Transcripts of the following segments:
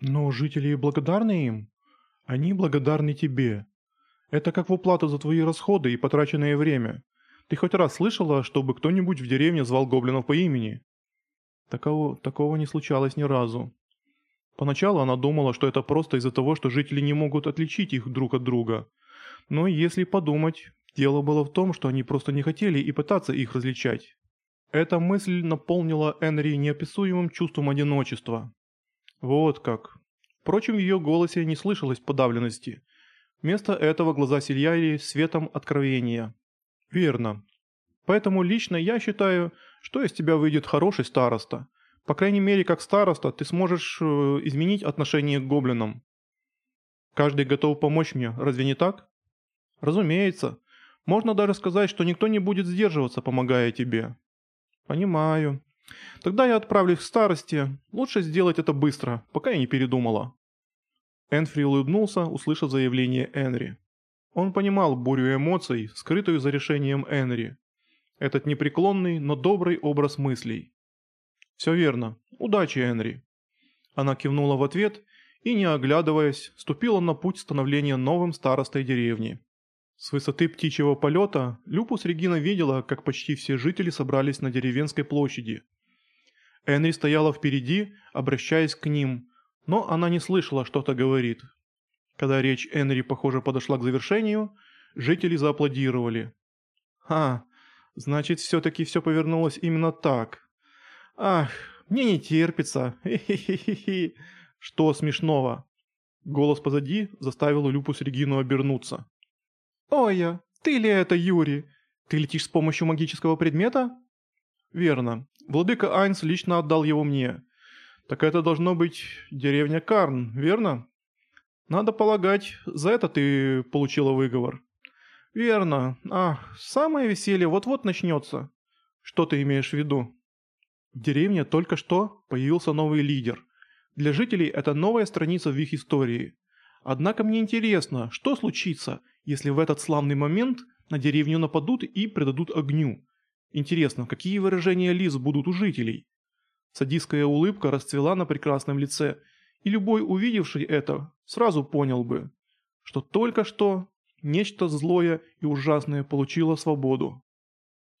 Но жители благодарны им. Они благодарны тебе. Это как в уплату за твои расходы и потраченное время. Ты хоть раз слышала, чтобы кто-нибудь в деревне звал гоблинов по имени? Такого, такого не случалось ни разу. Поначалу она думала, что это просто из-за того, что жители не могут отличить их друг от друга. Но если подумать, дело было в том, что они просто не хотели и пытаться их различать. Эта мысль наполнила Энри неописуемым чувством одиночества. Вот как. Впрочем, в ее голосе не слышалось подавленности. Вместо этого глаза сияли светом откровения. «Верно. Поэтому лично я считаю, что из тебя выйдет хороший староста. По крайней мере, как староста, ты сможешь э, изменить отношение к гоблинам. Каждый готов помочь мне, разве не так? Разумеется. Можно даже сказать, что никто не будет сдерживаться, помогая тебе. Понимаю. Тогда я отправлюсь к старости. Лучше сделать это быстро, пока я не передумала. Энфри улыбнулся, услышав заявление Энри. Он понимал бурю эмоций, скрытую за решением Энри. Этот непреклонный, но добрый образ мыслей. «Все верно. Удачи, Энри». Она кивнула в ответ и, не оглядываясь, ступила на путь становления новым старостой деревни. С высоты птичьего полета Люпус Регина видела, как почти все жители собрались на деревенской площади. Энри стояла впереди, обращаясь к ним, но она не слышала, что-то говорит. Когда речь Энри, похоже, подошла к завершению, жители зааплодировали. «А, значит, все-таки все повернулось именно так. Ах, мне не терпится. Хе-хе-хе-хе. Что смешного?» Голос позади заставил Люпус Регину обернуться. «Оя, ты ли это, Юрий? Ты летишь с помощью магического предмета?» «Верно. Владыка Айнс лично отдал его мне. Так это должно быть деревня Карн, верно?» Надо полагать, за это ты получила выговор. Верно. Ах, самое веселье вот-вот начнется. Что ты имеешь в виду? В деревне только что появился новый лидер. Для жителей это новая страница в их истории. Однако мне интересно, что случится, если в этот славный момент на деревню нападут и предадут огню. Интересно, какие выражения лиц будут у жителей? Садистская улыбка расцвела на прекрасном лице, и любой увидевший это сразу понял бы, что только что нечто злое и ужасное получило свободу.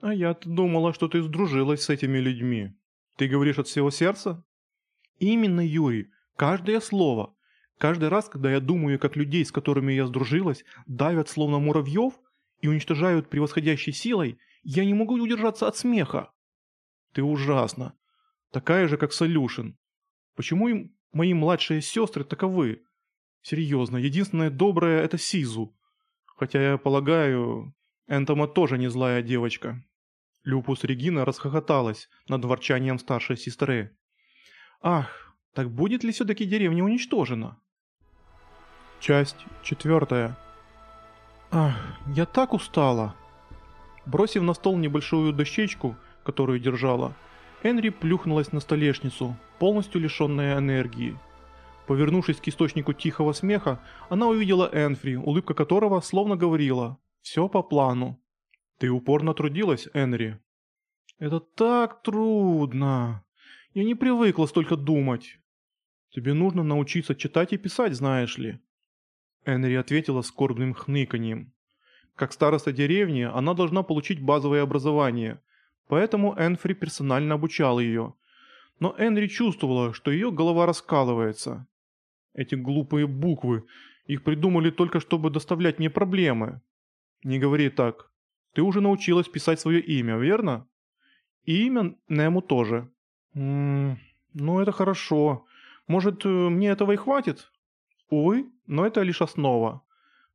А я-то думала, что ты сдружилась с этими людьми. Ты говоришь от всего сердца? Именно, Юрий, каждое слово. Каждый раз, когда я думаю, как людей, с которыми я сдружилась, давят словно муравьев и уничтожают превосходящей силой, я не могу удержаться от смеха. Ты ужасна. Такая же, как Солюшин. Почему им Мои младшие сестры таковы. Серьезно, единственное доброе это Сизу. Хотя я полагаю, Энтома тоже не злая девочка. Люпус Регина расхохоталась над ворчанием старшей сестры. Ах, так будет ли все-таки деревня уничтожена? Часть четвертая. Ах, я так устала. Бросив на стол небольшую дощечку, которую держала, Энри плюхнулась на столешницу, полностью лишенная энергии. Повернувшись к источнику тихого смеха, она увидела Энфри, улыбка которого словно говорила «Все по плану». «Ты упорно трудилась, Энри?» «Это так трудно. Я не привыкла столько думать. Тебе нужно научиться читать и писать, знаешь ли». Энри ответила скорбным хныканьем. Как староста деревни, она должна получить базовое образование, Поэтому Энфри персонально обучал ее. Но Энри чувствовала, что ее голова раскалывается. Эти глупые буквы, их придумали только чтобы доставлять мне проблемы. Не говори так. Ты уже научилась писать свое имя, верно? И имя Нему тоже. Ммм, ну это хорошо. Может, э, мне этого и хватит? Увы, но это лишь основа.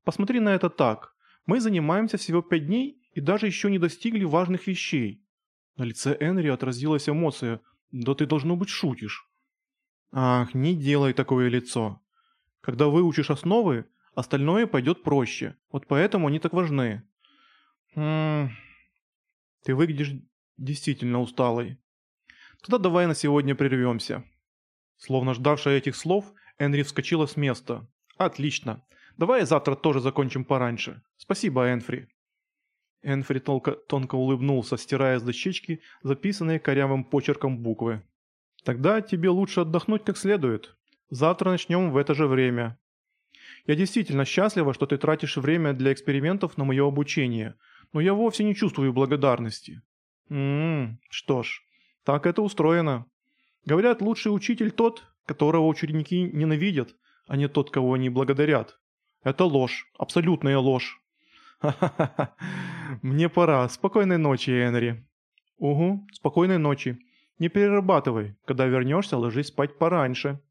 Посмотри на это так. Мы занимаемся всего пять дней и даже еще не достигли важных вещей. На лице Энри отразилась эмоция. «Да ты, должно быть, шутишь». «Ах, не делай такое лицо. Когда выучишь основы, остальное пойдет проще. Вот поэтому они так важны». «Хм... Ты выглядишь действительно усталой. Тогда давай на сегодня прервемся». Словно ждавшая этих слов, Энри вскочила с места. «Отлично. Давай завтра тоже закончим пораньше. Спасибо, Энфри». Энфри тонко, тонко улыбнулся, стирая с дощечки записанные корявым почерком буквы. «Тогда тебе лучше отдохнуть как следует. Завтра начнем в это же время. Я действительно счастлива, что ты тратишь время для экспериментов на мое обучение, но я вовсе не чувствую благодарности. Ммм, что ж, так это устроено. Говорят, лучший учитель тот, которого ученики ненавидят, а не тот, кого они благодарят. Это ложь, абсолютная ложь. Ха-ха-ха, мне пора. Спокойной ночи, Энри. Угу, спокойной ночи. Не перерабатывай. Когда вернешься, ложись спать пораньше.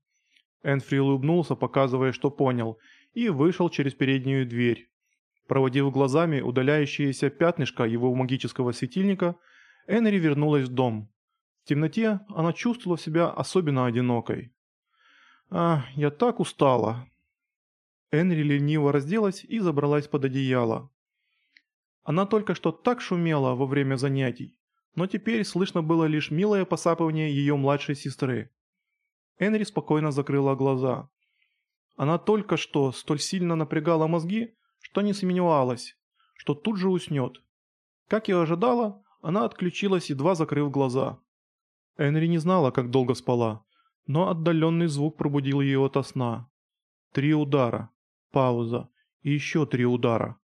Энфри улыбнулся, показывая, что понял, и вышел через переднюю дверь. Проводив глазами удаляющееся пятнышко его магического светильника, Энри вернулась в дом. В темноте она чувствовала себя особенно одинокой. «А, я так устала!» Энри лениво разделась и забралась под одеяло. Она только что так шумела во время занятий, но теперь слышно было лишь милое посапывание ее младшей сестры. Энри спокойно закрыла глаза. Она только что столь сильно напрягала мозги, что не сомневалась, что тут же уснет. Как и ожидала, она отключилась, едва закрыв глаза. Энри не знала, как долго спала, но отдаленный звук пробудил ее ото сна. Три удара, пауза и еще три удара.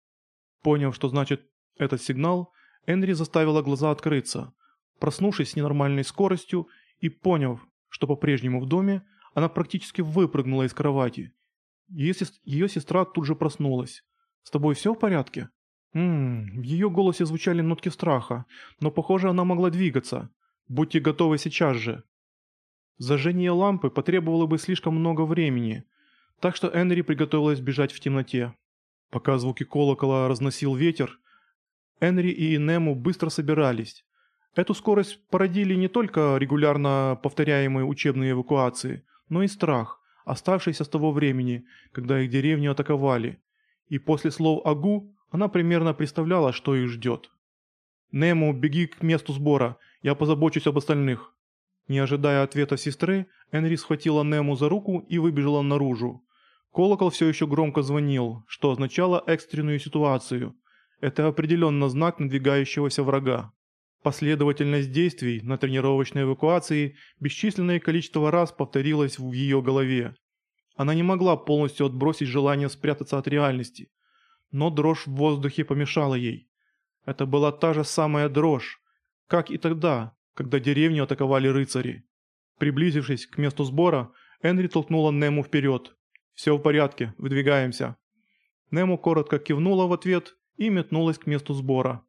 Поняв, что значит этот сигнал, Энри заставила глаза открыться. Проснувшись с ненормальной скоростью и поняв, что по-прежнему в доме, она практически выпрыгнула из кровати. Ее, ее сестра тут же проснулась. «С тобой все в порядке?» Ммм, в ее голосе звучали нотки страха, но, похоже, она могла двигаться. Будьте готовы сейчас же. Зажжение лампы потребовало бы слишком много времени, так что Энри приготовилась бежать в темноте. Пока звуки колокола разносил ветер, Энри и Нему быстро собирались. Эту скорость породили не только регулярно повторяемые учебные эвакуации, но и страх, оставшийся с того времени, когда их деревню атаковали. И после слов «Агу» она примерно представляла, что их ждет. «Нему, беги к месту сбора, я позабочусь об остальных». Не ожидая ответа сестры, Энри схватила Нему за руку и выбежала наружу. Колокол все еще громко звонил, что означало экстренную ситуацию. Это определенно знак надвигающегося врага. Последовательность действий на тренировочной эвакуации бесчисленное количество раз повторилась в ее голове. Она не могла полностью отбросить желание спрятаться от реальности. Но дрожь в воздухе помешала ей. Это была та же самая дрожь, как и тогда, когда деревню атаковали рыцари. Приблизившись к месту сбора, Энри толкнула Нему вперед. «Все в порядке, выдвигаемся». Нему коротко кивнула в ответ и метнулась к месту сбора.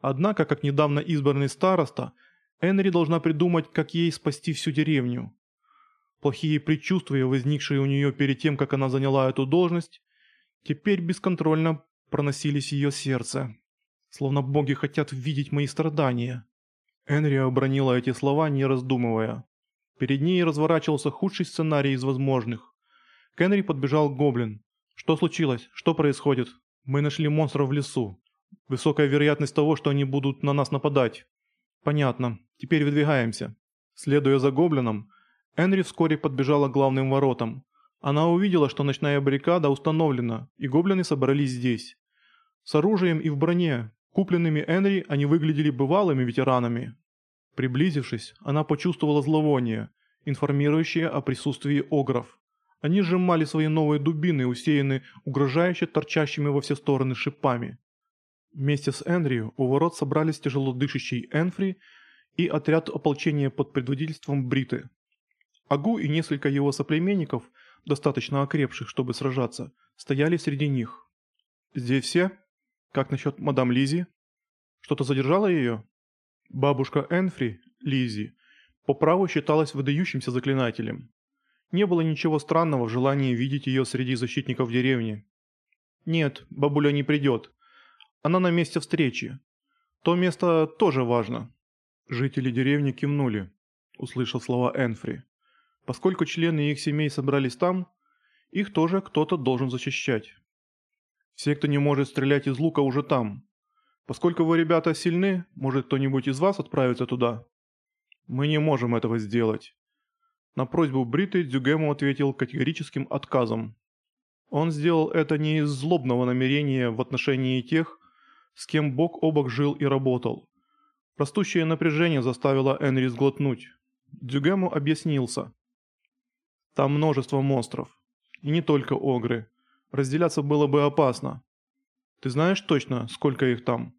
Однако, как недавно избранный староста, Энри должна придумать, как ей спасти всю деревню. Плохие предчувствия, возникшие у нее перед тем, как она заняла эту должность, теперь бесконтрольно проносились в ее сердце. Словно боги хотят видеть мои страдания. Энри обронила эти слова, не раздумывая. Перед ней разворачивался худший сценарий из возможных. К Энри подбежал гоблин. «Что случилось? Что происходит? Мы нашли монстров в лесу. Высокая вероятность того, что они будут на нас нападать». «Понятно. Теперь выдвигаемся». Следуя за гоблином, Энри вскоре подбежала к главным воротам. Она увидела, что ночная баррикада установлена, и гоблины собрались здесь. С оружием и в броне, купленными Энри, они выглядели бывалыми ветеранами. Приблизившись, она почувствовала зловоние, информирующее о присутствии огров. Они сжимали свои новые дубины, усеянные угрожающе торчащими во все стороны шипами. Вместе с Эндрю у ворот собрались тяжело дышащий Энфри и отряд ополчения под предводительством Бриты. Агу и несколько его соплеменников, достаточно окрепших, чтобы сражаться, стояли среди них. «Здесь все? Как насчет мадам Лизи? Что-то задержало ее?» Бабушка Энфри, Лизи, по праву считалась выдающимся заклинателем. Не было ничего странного в желании видеть ее среди защитников деревни. Нет, бабуля не придет. Она на месте встречи. То место тоже важно. Жители деревни кивнули, услышал слова Энфри. Поскольку члены их семей собрались там, их тоже кто-то должен защищать. Все, кто не может стрелять из лука, уже там. Поскольку вы, ребята, сильны, может кто-нибудь из вас отправиться туда? Мы не можем этого сделать. На просьбу Бриты Дюгему ответил категорическим отказом. Он сделал это не из злобного намерения в отношении тех, с кем бок о бок жил и работал. Растущее напряжение заставило Энри сглотнуть. Дюгему объяснился. Там множество монстров. И не только огры. Разделяться было бы опасно. Ты знаешь точно, сколько их там?